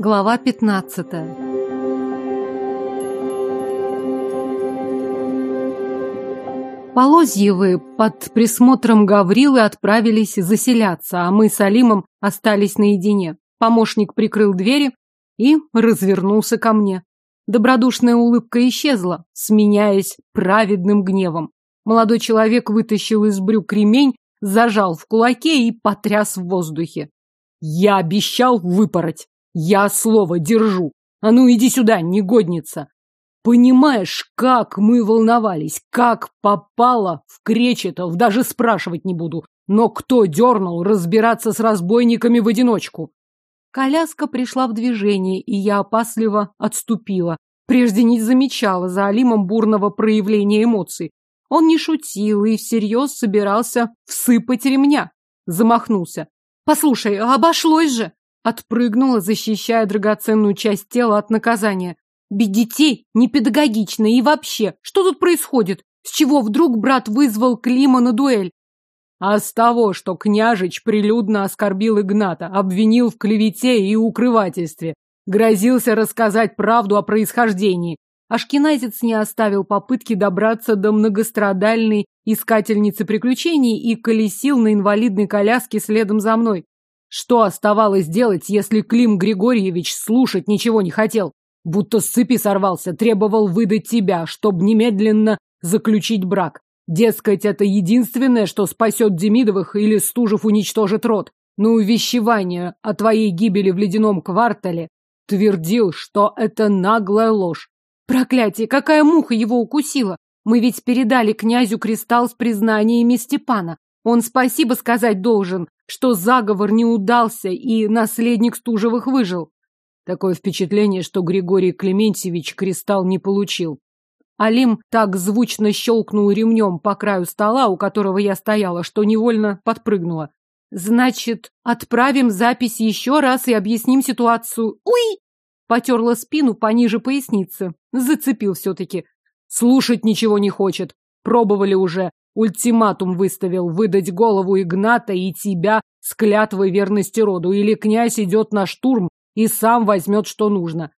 Глава 15. Полозьевы под присмотром Гаврилы отправились заселяться, а мы с Алимом остались наедине. Помощник прикрыл двери и развернулся ко мне. Добродушная улыбка исчезла, сменяясь праведным гневом. Молодой человек вытащил из брюк ремень, зажал в кулаке и потряс в воздухе. «Я обещал выпороть! Я слово держу! А ну иди сюда, негодница!» Понимаешь, как мы волновались, как попало в Кречетов, даже спрашивать не буду. Но кто дернул разбираться с разбойниками в одиночку? Коляска пришла в движение, и я опасливо отступила. Прежде не замечала за Алимом бурного проявления эмоций. Он не шутил и всерьез собирался всыпать ремня. Замахнулся. «Послушай, обошлось же!» Отпрыгнула, защищая драгоценную часть тела от наказания. «Без детей непедагогично и вообще, что тут происходит? С чего вдруг брат вызвал Клима на дуэль? А с того, что княжич прилюдно оскорбил Игната, обвинил в клевете и укрывательстве, грозился рассказать правду о происхождении. Ашкеназец не оставил попытки добраться до многострадальной искательницы приключений и колесил на инвалидной коляске следом за мной. Что оставалось делать, если Клим Григорьевич слушать ничего не хотел? Будто с цепи сорвался, требовал выдать тебя, чтобы немедленно заключить брак. Дескать, это единственное, что спасет Демидовых или Стужев уничтожит род. Но увещевание о твоей гибели в ледяном квартале твердил, что это наглая ложь. Проклятие, какая муха его укусила! Мы ведь передали князю кристалл с признаниями Степана. Он спасибо сказать должен, что заговор не удался и наследник Стужевых выжил. Такое впечатление, что Григорий Клементьевич кристалл не получил. Алим так звучно щелкнул ремнем по краю стола, у которого я стояла, что невольно подпрыгнула. Значит, отправим запись еще раз и объясним ситуацию. Уй! Потерла спину пониже поясницы. Зацепил все-таки. Слушать ничего не хочет. Пробовали уже. Ультиматум выставил выдать голову Игната и тебя с клятвой верности роду. Или князь идет на штурм и сам возьмет, что нужно.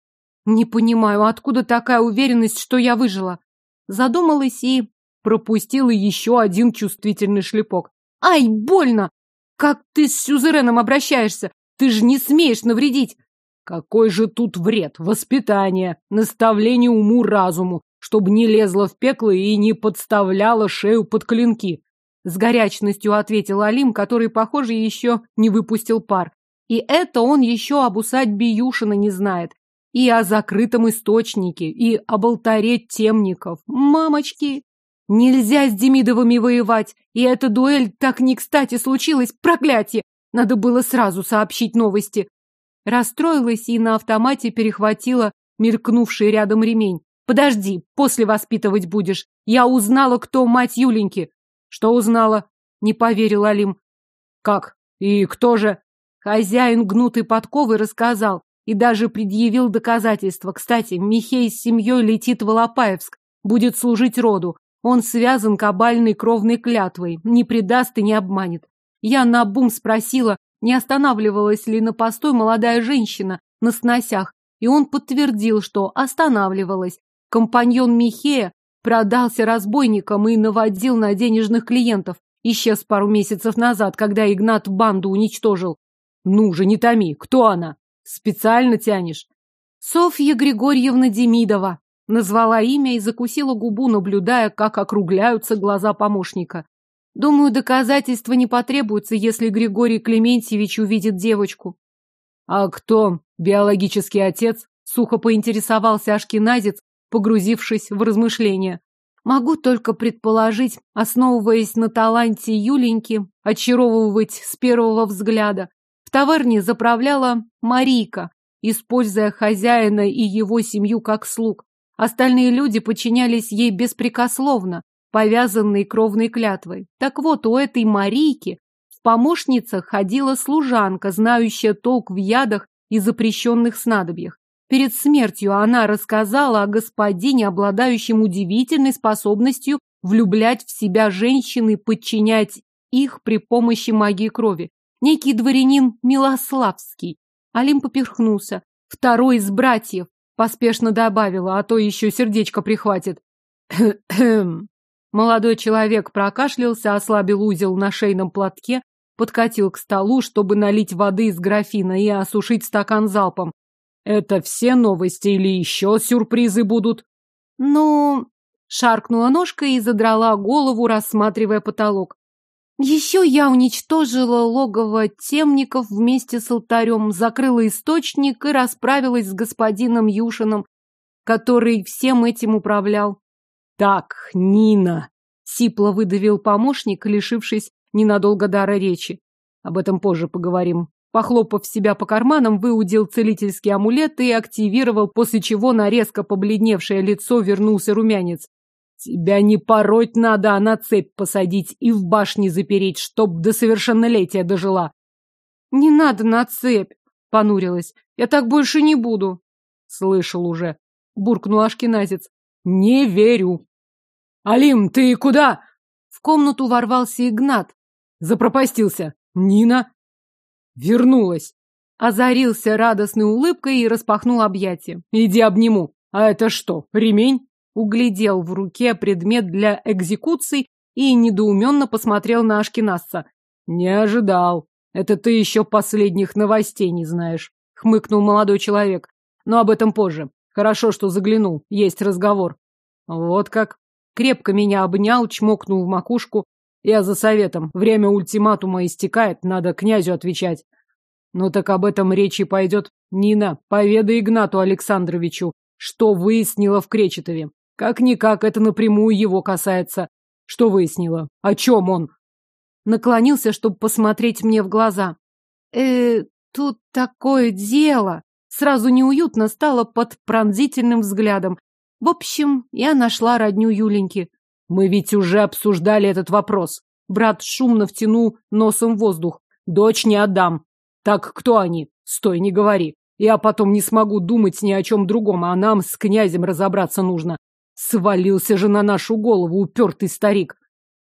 Не понимаю, откуда такая уверенность, что я выжила? Задумалась и пропустила еще один чувствительный шлепок. Ай, больно! Как ты с сюзереном обращаешься? Ты же не смеешь навредить. Какой же тут вред? Воспитание, наставление уму-разуму, чтобы не лезла в пекло и не подставляла шею под клинки. С горячностью ответил Алим, который, похоже, еще не выпустил пар. И это он еще об усадьбе Юшина не знает. И о закрытом источнике, и об алтаре темников. Мамочки! Нельзя с Демидовыми воевать, и эта дуэль так не кстати случилась, проклятие! Надо было сразу сообщить новости. Расстроилась и на автомате перехватила мелькнувший рядом ремень. Подожди, после воспитывать будешь. Я узнала, кто мать Юленьки. Что узнала? Не поверил Алим. Как? И кто же? Хозяин гнутой подковы рассказал и даже предъявил доказательства. Кстати, Михей с семьей летит в Алапаевск, будет служить роду. Он связан кабальной кровной клятвой, не предаст и не обманет. Я на бум спросила, не останавливалась ли на постой молодая женщина на сносях, и он подтвердил, что останавливалась. Компаньон Михея продался разбойникам и наводил на денежных клиентов. Исчез пару месяцев назад, когда Игнат банду уничтожил. Ну же, не томи, кто она? Специально тянешь? Софья Григорьевна Демидова. Назвала имя и закусила губу, наблюдая, как округляются глаза помощника. Думаю, доказательства не потребуются, если Григорий Клементьевич увидит девочку. А кто биологический отец? Сухо поинтересовался Ашкеназец, погрузившись в размышления. Могу только предположить, основываясь на таланте Юленьки, очаровывать с первого взгляда. В таверне заправляла Марийка, используя хозяина и его семью как слуг. Остальные люди подчинялись ей беспрекословно, повязанной кровной клятвой. Так вот, у этой Марийки в помощницах ходила служанка, знающая толк в ядах и запрещенных снадобьях. Перед смертью она рассказала о господине, обладающем удивительной способностью влюблять в себя женщин и подчинять их при помощи магии крови. Некий дворянин Милославский. Алим поперхнулся. Второй из братьев. Поспешно добавила, а то еще сердечко прихватит. Молодой человек прокашлялся, ослабил узел на шейном платке, подкатил к столу, чтобы налить воды из графина и осушить стакан залпом. Это все новости или еще сюрпризы будут? Ну, шаркнула ножкой и задрала голову, рассматривая потолок. Еще я уничтожила логово темников вместе с алтарем, закрыла источник и расправилась с господином Юшином, который всем этим управлял. Так, Нина, сипло выдавил помощник, лишившись ненадолго дара речи. Об этом позже поговорим. Похлопав себя по карманам, выудил целительский амулет и активировал, после чего на резко побледневшее лицо вернулся румянец. Тебя не пороть надо, а на цепь посадить и в башне запереть, чтоб до совершеннолетия дожила. Не надо на цепь, понурилась. Я так больше не буду. Слышал уже, буркнул ашкеназец. Не верю. Алим, ты куда? В комнату ворвался Игнат. Запропастился. Нина вернулась. Озарился радостной улыбкой и распахнул объятия. Иди обниму. А это что, ремень? углядел в руке предмет для экзекуций и недоуменно посмотрел на Ашкинасца. «Не ожидал. Это ты еще последних новостей не знаешь», — хмыкнул молодой человек. «Но об этом позже. Хорошо, что заглянул. Есть разговор». «Вот как». Крепко меня обнял, чмокнул в макушку. «Я за советом. Время ультиматума истекает, надо князю отвечать». «Ну так об этом речи пойдет. Нина, поведай Игнату Александровичу, что выяснила в Кречетове. Как-никак это напрямую его касается. Что выяснила? О чем он? Наклонился, чтобы посмотреть мне в глаза. Э, тут такое дело. Сразу неуютно стало под пронзительным взглядом. В общем, я нашла родню Юленьки. Мы ведь уже обсуждали этот вопрос. Брат шумно втянул носом воздух. Дочь не отдам. Так кто они? Стой, не говори. Я потом не смогу думать ни о чем другом, а нам с князем разобраться нужно. Свалился же на нашу голову упертый старик.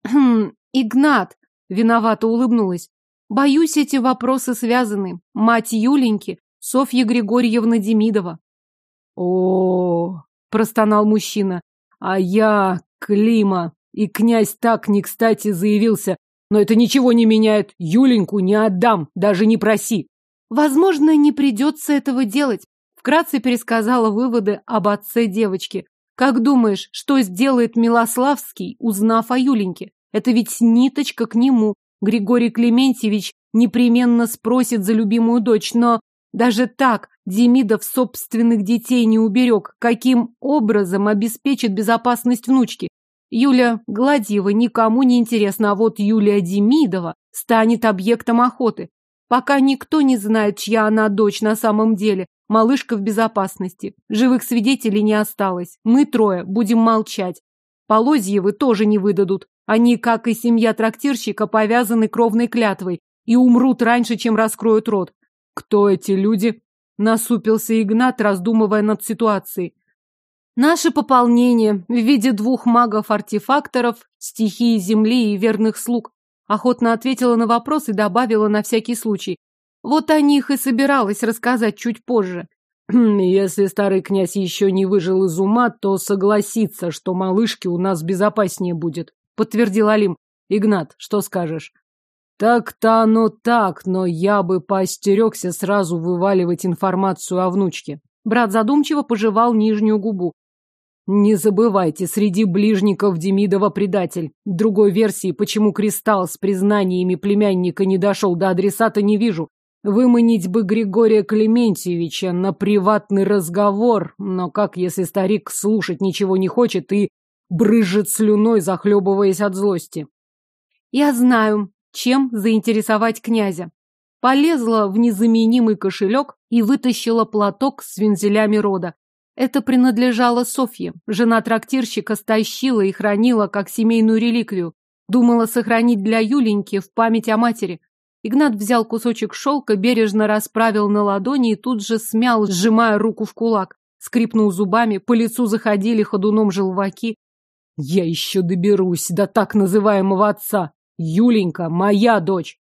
Хм, Игнат, виновато улыбнулась. Боюсь, эти вопросы связаны. Мать Юленьки, Софья Григорьевна Демидова. О, простонал мужчина. А я, Клима, и князь так не кстати заявился. Но это ничего не меняет. Юленьку не отдам, даже не проси. Возможно, не придется этого делать. Вкратце пересказала выводы об отце девочки. Как думаешь, что сделает Милославский, узнав о Юленьке? Это ведь ниточка к нему. Григорий Клементьевич непременно спросит за любимую дочь, но даже так Демидов собственных детей не уберег. Каким образом обеспечит безопасность внучки? Юля Гладьева никому не интересна, а вот Юлия Демидова станет объектом охоты. Пока никто не знает, чья она дочь на самом деле, Малышка в безопасности. Живых свидетелей не осталось. Мы трое будем молчать. Полозьевы тоже не выдадут. Они, как и семья трактирщика, повязаны кровной клятвой и умрут раньше, чем раскроют рот. Кто эти люди? Насупился Игнат, раздумывая над ситуацией. Наше пополнение в виде двух магов-артефакторов, стихии земли и верных слуг. Охотно ответила на вопрос и добавила на всякий случай. Вот о них и собиралась рассказать чуть позже. Если старый князь еще не выжил из ума, то согласится, что малышке у нас безопаснее будет, подтвердил Алим. Игнат, что скажешь? Так-то оно так, но я бы поостерегся сразу вываливать информацию о внучке. Брат задумчиво пожевал нижнюю губу. Не забывайте, среди ближников Демидова предатель. Другой версии, почему кристалл с признаниями племянника не дошел до адресата, не вижу. Выманить бы Григория Клементьевича на приватный разговор, но как, если старик слушать ничего не хочет и брызжет слюной, захлебываясь от злости? Я знаю, чем заинтересовать князя. Полезла в незаменимый кошелек и вытащила платок с вензелями рода. Это принадлежало Софье. Жена трактирщика стащила и хранила как семейную реликвию. Думала сохранить для Юленьки в память о матери. Игнат взял кусочек шелка, бережно расправил на ладони и тут же смял, сжимая руку в кулак. Скрипнул зубами, по лицу заходили ходуном желваки. Я еще доберусь до так называемого отца. Юленька, моя дочь.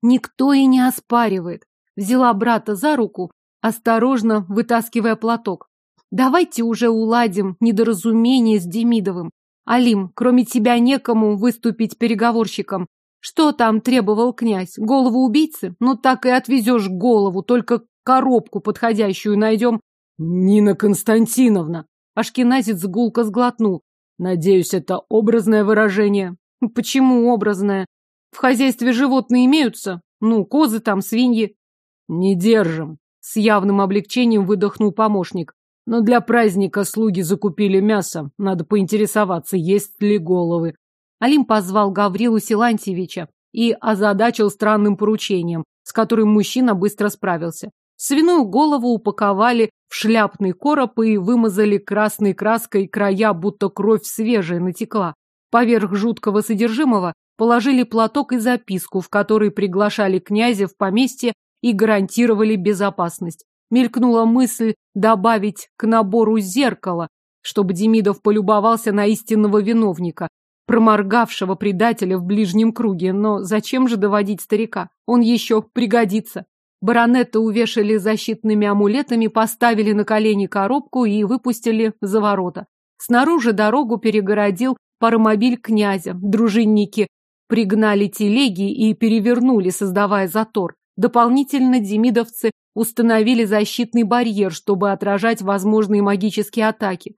Никто и не оспаривает. Взяла брата за руку, осторожно вытаскивая платок. Давайте уже уладим недоразумение с Демидовым. Алим, кроме тебя некому выступить переговорщиком. Что там требовал князь? Голову убийцы? Ну так и отвезешь голову, только коробку подходящую найдем. Нина Константиновна. Ашкеназец гулко сглотнул. Надеюсь, это образное выражение. Почему образное? В хозяйстве животные имеются? Ну, козы там, свиньи. Не держим. С явным облегчением выдохнул помощник. Но для праздника слуги закупили мясо. Надо поинтересоваться, есть ли головы. Алим позвал Гаврилу Силантьевича и озадачил странным поручением, с которым мужчина быстро справился. Свиную голову упаковали в шляпный короб и вымазали красной краской края, будто кровь свежая натекла. Поверх жуткого содержимого положили платок и записку, в которой приглашали князя в поместье и гарантировали безопасность. Мелькнула мысль добавить к набору зеркало, чтобы Демидов полюбовался на истинного виновника, проморгавшего предателя в ближнем круге. Но зачем же доводить старика? Он еще пригодится. Баронета увешали защитными амулетами, поставили на колени коробку и выпустили за ворота. Снаружи дорогу перегородил паромобиль князя. Дружинники пригнали телеги и перевернули, создавая затор. Дополнительно демидовцы установили защитный барьер, чтобы отражать возможные магические атаки.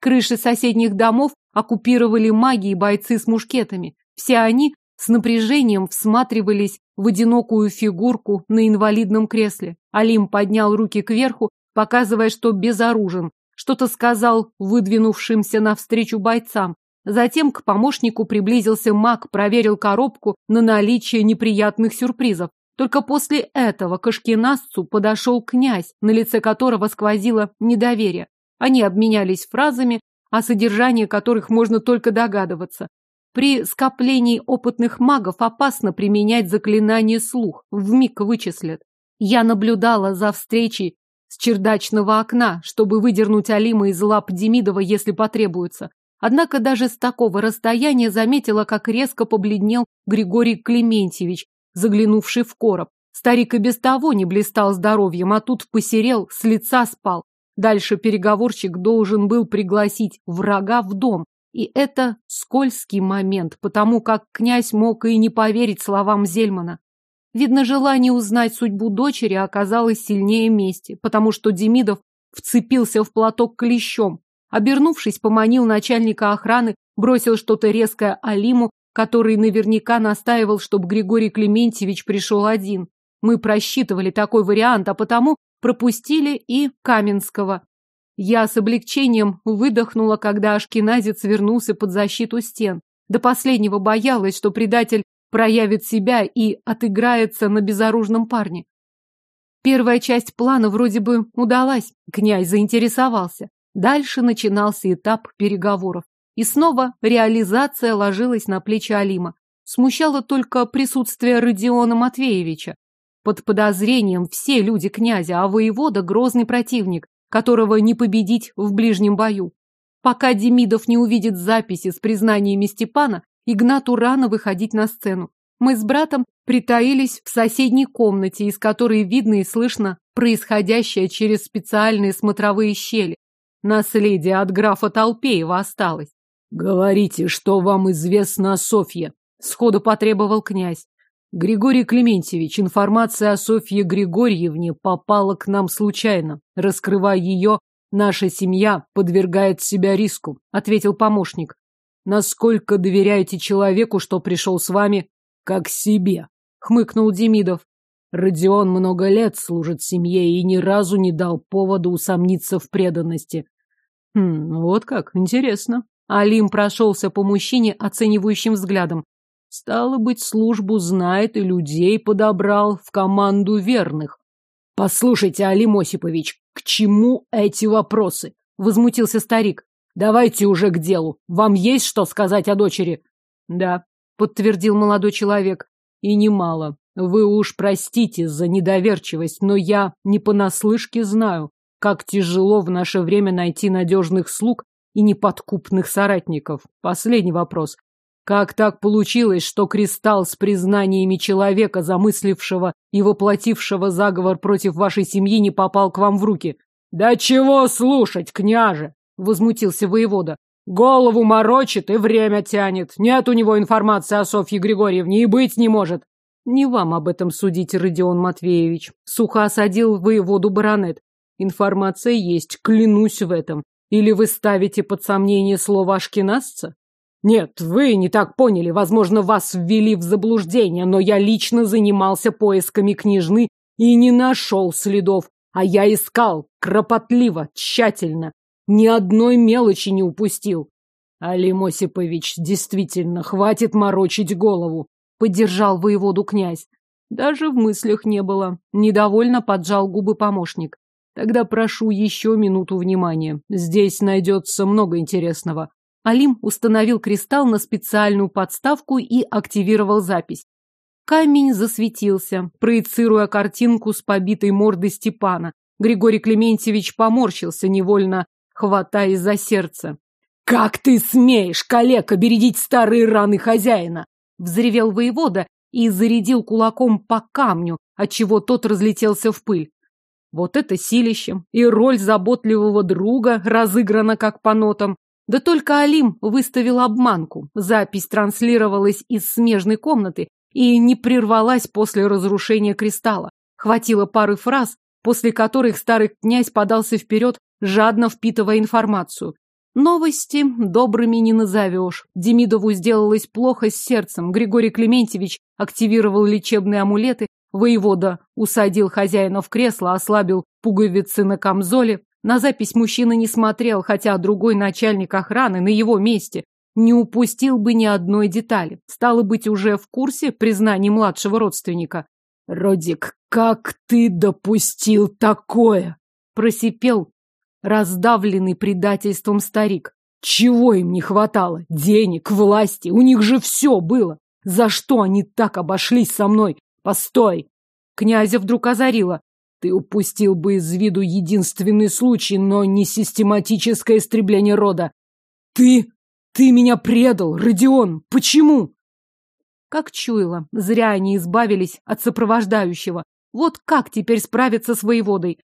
Крыши соседних домов оккупировали маги и бойцы с мушкетами. Все они с напряжением всматривались в одинокую фигурку на инвалидном кресле. Алим поднял руки кверху, показывая, что безоружен. Что-то сказал выдвинувшимся навстречу бойцам. Затем к помощнику приблизился маг, проверил коробку на наличие неприятных сюрпризов. Только после этого к Ашкенасцу подошел князь, на лице которого сквозило недоверие. Они обменялись фразами, о содержании которых можно только догадываться. При скоплении опытных магов опасно применять заклинание слух, вмиг вычислят. Я наблюдала за встречей с чердачного окна, чтобы выдернуть Алима из лап Демидова, если потребуется. Однако даже с такого расстояния заметила, как резко побледнел Григорий Клементьевич, заглянувший в короб. Старик и без того не блистал здоровьем, а тут посерел, с лица спал. Дальше переговорщик должен был пригласить врага в дом. И это скользкий момент, потому как князь мог и не поверить словам Зельмана. Видно, желание узнать судьбу дочери оказалось сильнее мести, потому что Демидов вцепился в платок клещом. Обернувшись, поманил начальника охраны, бросил что-то резкое Алиму, который наверняка настаивал, чтобы Григорий Клементьевич пришел один. Мы просчитывали такой вариант, а потому пропустили и Каменского. Я с облегчением выдохнула, когда Ашкеназец вернулся под защиту стен. До последнего боялась, что предатель проявит себя и отыграется на безоружном парне. Первая часть плана вроде бы удалась, князь заинтересовался. Дальше начинался этап переговоров. И снова реализация ложилась на плечи Алима. Смущало только присутствие Родиона Матвеевича. Под подозрением все люди князя, а воевода – грозный противник, которого не победить в ближнем бою. Пока Демидов не увидит записи с признаниями Степана, Игнату рано выходить на сцену. Мы с братом притаились в соседней комнате, из которой видно и слышно происходящее через специальные смотровые щели. Наследие от графа Толпеева осталось. «Говорите, что вам известно о Софье», — сходу потребовал князь. Григорий Клементьевич, информация о Софье Григорьевне попала к нам случайно. Раскрывая ее, наша семья подвергает себя риску, ответил помощник. Насколько доверяете человеку, что пришел с вами, как себе? Хмыкнул Демидов. Родион много лет служит семье и ни разу не дал повода усомниться в преданности. Хм, вот как, интересно. Алим прошелся по мужчине оценивающим взглядом. Стало быть, службу знает и людей подобрал в команду верных. Послушайте, Алим Осипович, к чему эти вопросы? Возмутился старик. Давайте уже к делу. Вам есть что сказать о дочери? Да, подтвердил молодой человек. И немало. Вы уж простите за недоверчивость, но я не понаслышке знаю, как тяжело в наше время найти надежных слуг и неподкупных соратников. Последний вопрос. Как так получилось, что кристалл с признаниями человека, замыслившего и воплотившего заговор против вашей семьи, не попал к вам в руки? Да чего слушать, княже? Возмутился воевода. Голову морочит и время тянет. Нет у него информации о Софье Григорьевне и быть не может. Не вам об этом судить, Родион Матвеевич. Сухо осадил воеводу баронет. Информация есть, клянусь в этом. Или вы ставите под сомнение слово ашкеназца? Нет, вы не так поняли. Возможно, вас ввели в заблуждение, но я лично занимался поисками княжны и не нашел следов. А я искал кропотливо, тщательно. Ни одной мелочи не упустил. Алим Осипович, действительно, хватит морочить голову. Поддержал воеводу князь. Даже в мыслях не было. Недовольно поджал губы помощник. Тогда прошу еще минуту внимания. Здесь найдется много интересного. Алим установил кристалл на специальную подставку и активировал запись. Камень засветился, проецируя картинку с побитой мордой Степана. Григорий Клементьевич поморщился, невольно хватаясь за сердце. «Как ты смеешь, калека, бередить старые раны хозяина!» Взревел воевода и зарядил кулаком по камню, отчего тот разлетелся в пыль. Вот это силище! И роль заботливого друга разыграна как по нотам. Да только Алим выставил обманку. Запись транслировалась из смежной комнаты и не прервалась после разрушения кристалла. Хватило пары фраз, после которых старый князь подался вперед, жадно впитывая информацию. Новости добрыми не назовешь. Демидову сделалось плохо с сердцем. Григорий Клементьевич активировал лечебные амулеты, Воевода усадил хозяина в кресло, ослабил пуговицы на камзоле. На запись мужчина не смотрел, хотя другой начальник охраны на его месте не упустил бы ни одной детали. Стало быть, уже в курсе признаний младшего родственника. «Родик, как ты допустил такое?» Просипел раздавленный предательством старик. Чего им не хватало? Денег, власти, у них же все было. За что они так обошлись со мной? Постой! Князя вдруг озарило. Ты упустил бы из виду единственный случай, но не систематическое истребление рода. Ты... ты меня предал, Родион! Почему? Как чуяло, зря они избавились от сопровождающего. Вот как теперь справиться с воеводой?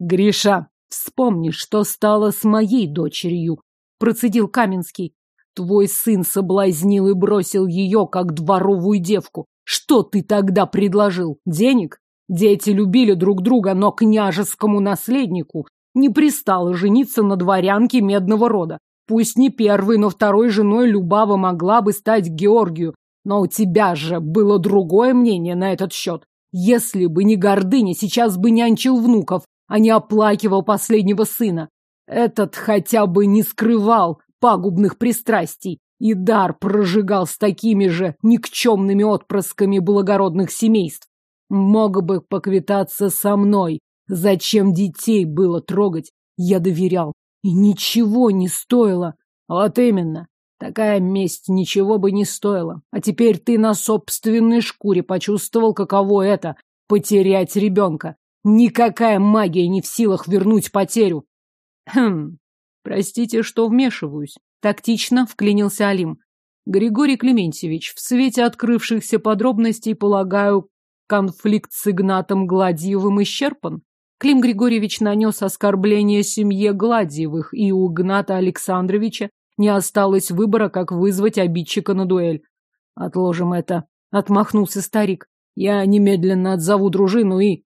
Гриша, вспомни, что стало с моей дочерью, процедил Каменский. Твой сын соблазнил и бросил ее, как дворовую девку. Что ты тогда предложил? Денег? Дети любили друг друга, но княжескому наследнику не пристало жениться на дворянке медного рода. Пусть не первой, но второй женой Любава могла бы стать Георгию. Но у тебя же было другое мнение на этот счет. Если бы не гордыня, сейчас бы нянчил внуков, а не оплакивал последнего сына. Этот хотя бы не скрывал пагубных пристрастий и дар прожигал с такими же никчемными отпрысками благородных семейств. Мог бы поквитаться со мной. Зачем детей было трогать? Я доверял. И ничего не стоило. Вот именно. Такая месть ничего бы не стоила. А теперь ты на собственной шкуре почувствовал, каково это — потерять ребенка. Никакая магия не в силах вернуть потерю. Хм, простите, что вмешиваюсь. Тактично вклинился Алим. Григорий Клементьевич, в свете открывшихся подробностей, полагаю, конфликт с Игнатом Гладьевым исчерпан? Клим Григорьевич нанес оскорбление семье Гладьевых, и у Игната Александровича не осталось выбора, как вызвать обидчика на дуэль. Отложим это. Отмахнулся старик. Я немедленно отзову дружину и...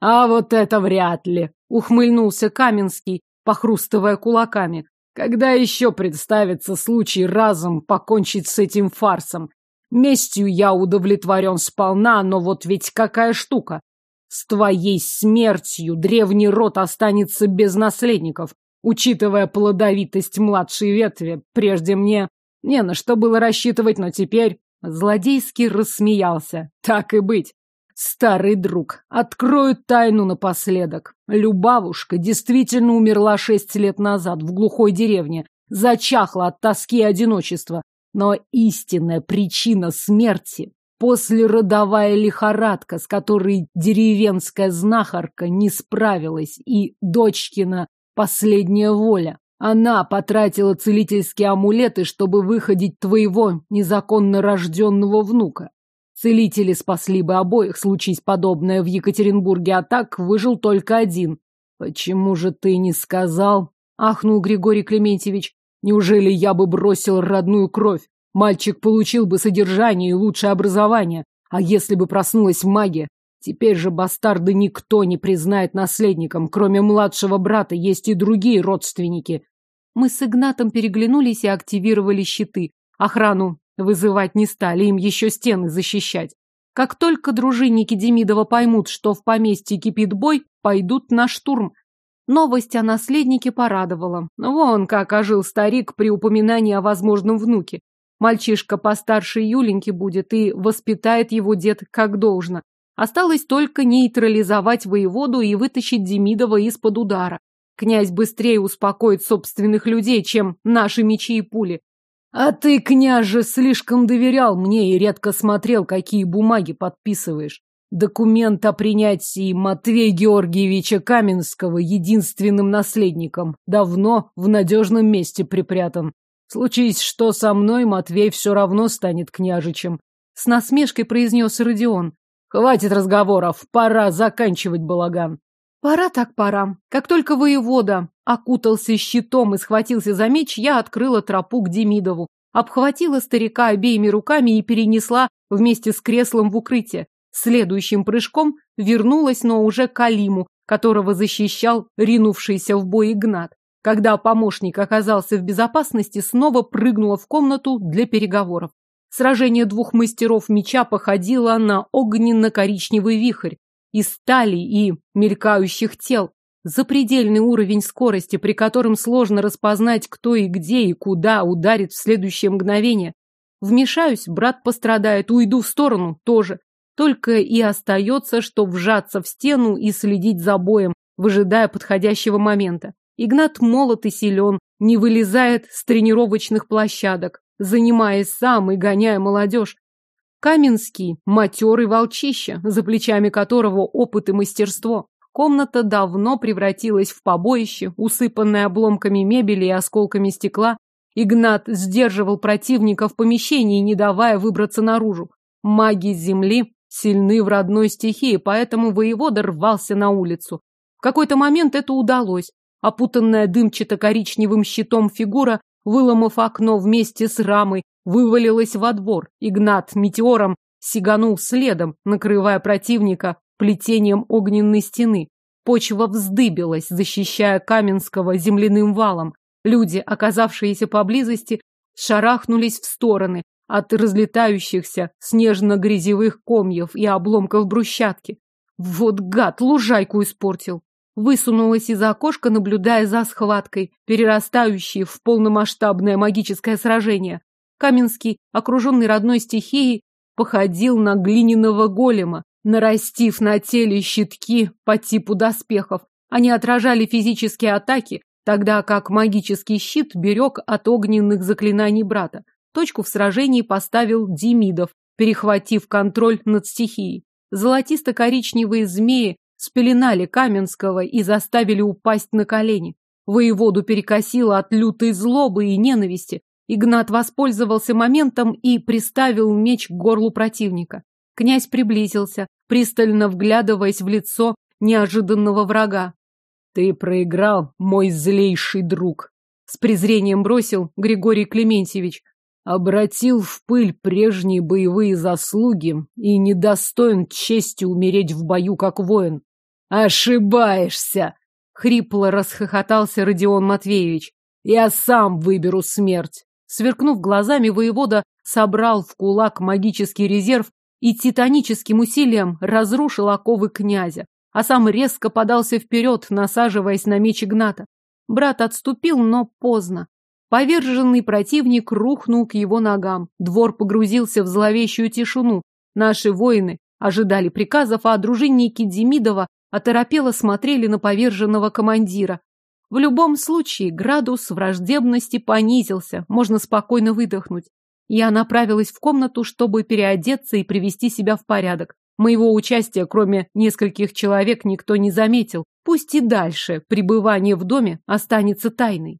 А вот это вряд ли! Ухмыльнулся Каменский, похрустывая кулаками. Когда еще представится случай разом покончить с этим фарсом? Местью я удовлетворен сполна, но вот ведь какая штука. С твоей смертью древний род останется без наследников. Учитывая плодовитость младшей ветви, прежде мне не на что было рассчитывать, но теперь... Злодейский рассмеялся. Так и быть. Старый друг, открою тайну напоследок. Любавушка действительно умерла шесть лет назад в глухой деревне, зачахла от тоски и одиночества. Но истинная причина смерти – послеродовая лихорадка, с которой деревенская знахарка не справилась, и дочкина последняя воля. Она потратила целительские амулеты, чтобы выходить твоего незаконно рожденного внука. Целители спасли бы обоих, случись подобное в Екатеринбурге, а так выжил только один. Почему же ты не сказал? Ахнул Григорий Клементьевич. Неужели я бы бросил родную кровь? Мальчик получил бы содержание и лучшее образование. А если бы проснулась магия? Теперь же бастарда никто не признает наследником. Кроме младшего брата есть и другие родственники. Мы с Игнатом переглянулись и активировали щиты. Охрану вызывать не стали, им еще стены защищать. Как только дружинники Демидова поймут, что в поместье кипит бой, пойдут на штурм. Новость о наследнике порадовала. Вон как ожил старик при упоминании о возможном внуке. Мальчишка постарше Юленьки будет и воспитает его дед как должно. Осталось только нейтрализовать воеводу и вытащить Демидова из-под удара. Князь быстрее успокоит собственных людей, чем наши мечи и пули. А ты, княже, слишком доверял мне и редко смотрел, какие бумаги подписываешь. Документ о принятии Матвея Георгиевича Каменского единственным наследником давно в надежном месте припрятан. Случись что со мной, Матвей все равно станет княжичем. С насмешкой произнес Родион. Хватит разговоров, пора заканчивать балаган. Пора так пора. Как только воевода окутался щитом и схватился за меч, я открыла тропу к Демидову, обхватила старика обеими руками и перенесла вместе с креслом в укрытие. Следующим прыжком вернулась, но уже к Алиму, которого защищал ринувшийся в бой Игнат. Когда помощник оказался в безопасности, снова прыгнула в комнату для переговоров. Сражение двух мастеров меча походило на огненно-коричневый вихрь из стали и мелькающих тел. Запредельный уровень скорости, при котором сложно распознать, кто и где и куда ударит в следующее мгновение. Вмешаюсь, брат пострадает, уйду в сторону, тоже. Только и остается, что вжаться в стену и следить за боем, выжидая подходящего момента. Игнат молод и силен, не вылезает с тренировочных площадок, занимаясь сам и гоняя молодежь. Каменский – матерый волчище, за плечами которого опыт и мастерство. Комната давно превратилась в побоище, усыпанное обломками мебели и осколками стекла. Игнат сдерживал противника в помещении, не давая выбраться наружу. Маги земли сильны в родной стихии, поэтому воевода рвался на улицу. В какой-то момент это удалось. Опутанная дымчато-коричневым щитом фигура Выломав окно вместе с рамой, вывалилась во двор. Игнат метеором сиганул следом, накрывая противника плетением огненной стены. Почва вздыбилась, защищая Каменского земляным валом. Люди, оказавшиеся поблизости, шарахнулись в стороны от разлетающихся снежно-грязевых комьев и обломков брусчатки. Вот гад, лужайку испортил высунулась из окошка, наблюдая за схваткой, перерастающей в полномасштабное магическое сражение. Каменский, окруженный родной стихией, походил на глиняного голема, нарастив на теле щитки по типу доспехов. Они отражали физические атаки, тогда как магический щит берег от огненных заклинаний брата. Точку в сражении поставил Демидов, перехватив контроль над стихией. Золотисто-коричневые змеи спеленали Каменского и заставили упасть на колени. Воеводу перекосило от лютой злобы и ненависти. Игнат воспользовался моментом и приставил меч к горлу противника. Князь приблизился, пристально вглядываясь в лицо неожиданного врага. «Ты проиграл, мой злейший друг!» С презрением бросил Григорий Клементьевич. Обратил в пыль прежние боевые заслуги и недостоин чести умереть в бою как воин. «Ошибаешься!» — хрипло расхохотался Родион Матвеевич. «Я сам выберу смерть!» Сверкнув глазами, воевода собрал в кулак магический резерв и титаническим усилием разрушил оковы князя, а сам резко подался вперед, насаживаясь на меч Игната. Брат отступил, но поздно. Поверженный противник рухнул к его ногам. Двор погрузился в зловещую тишину. Наши воины ожидали приказов, а дружинники Демидова оторопело смотрели на поверженного командира. В любом случае, градус враждебности понизился, можно спокойно выдохнуть. Я направилась в комнату, чтобы переодеться и привести себя в порядок. Моего участия, кроме нескольких человек, никто не заметил. Пусть и дальше пребывание в доме останется тайной.